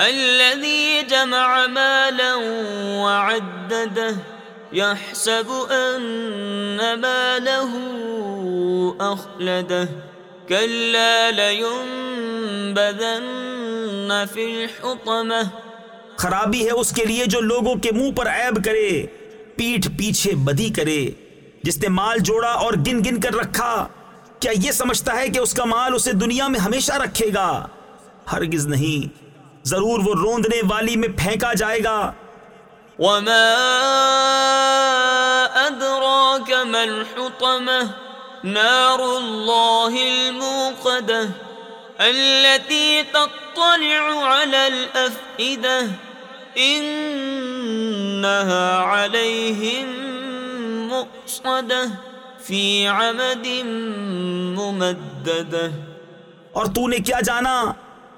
الذي جمع مالا وعدده يحسب أن ماله أخلده. كلا لينبذن في الحطمة. خرابی ہے اس کے لیے جو لوگوں کے منہ پر عیب کرے، پیٹھ پیچھے بدی کرے، جس نے مال جوڑا اور گن گن کر رکھا۔ کیا یہ سمجھتا ہے کہ اس کا مال اسے دنیا میں ہمیشہ رکھے گا؟ ہرگز نہیں۔ ضرور وہ روندنے والی میں پھینکا جائے گا۔ وما ادراك ما الحطمة نار الله الموقدة التي تطلع على الأفئدة إنها عليهم مؤصدة في عمد ممددة۔ اور تو نے کیا جانا؟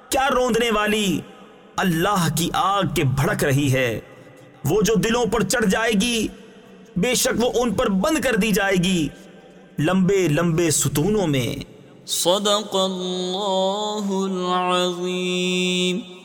کیا روندنے والی؟ اللہ کی آگ کے بھڑک رہی ہے۔ وہ جو دلوں پر چڑھ جائے گی، بے شک وہ ان پر بند کر دی جائے گی۔ لمبے لمبے ستونوں میں۔ صدق اللہ العظیم۔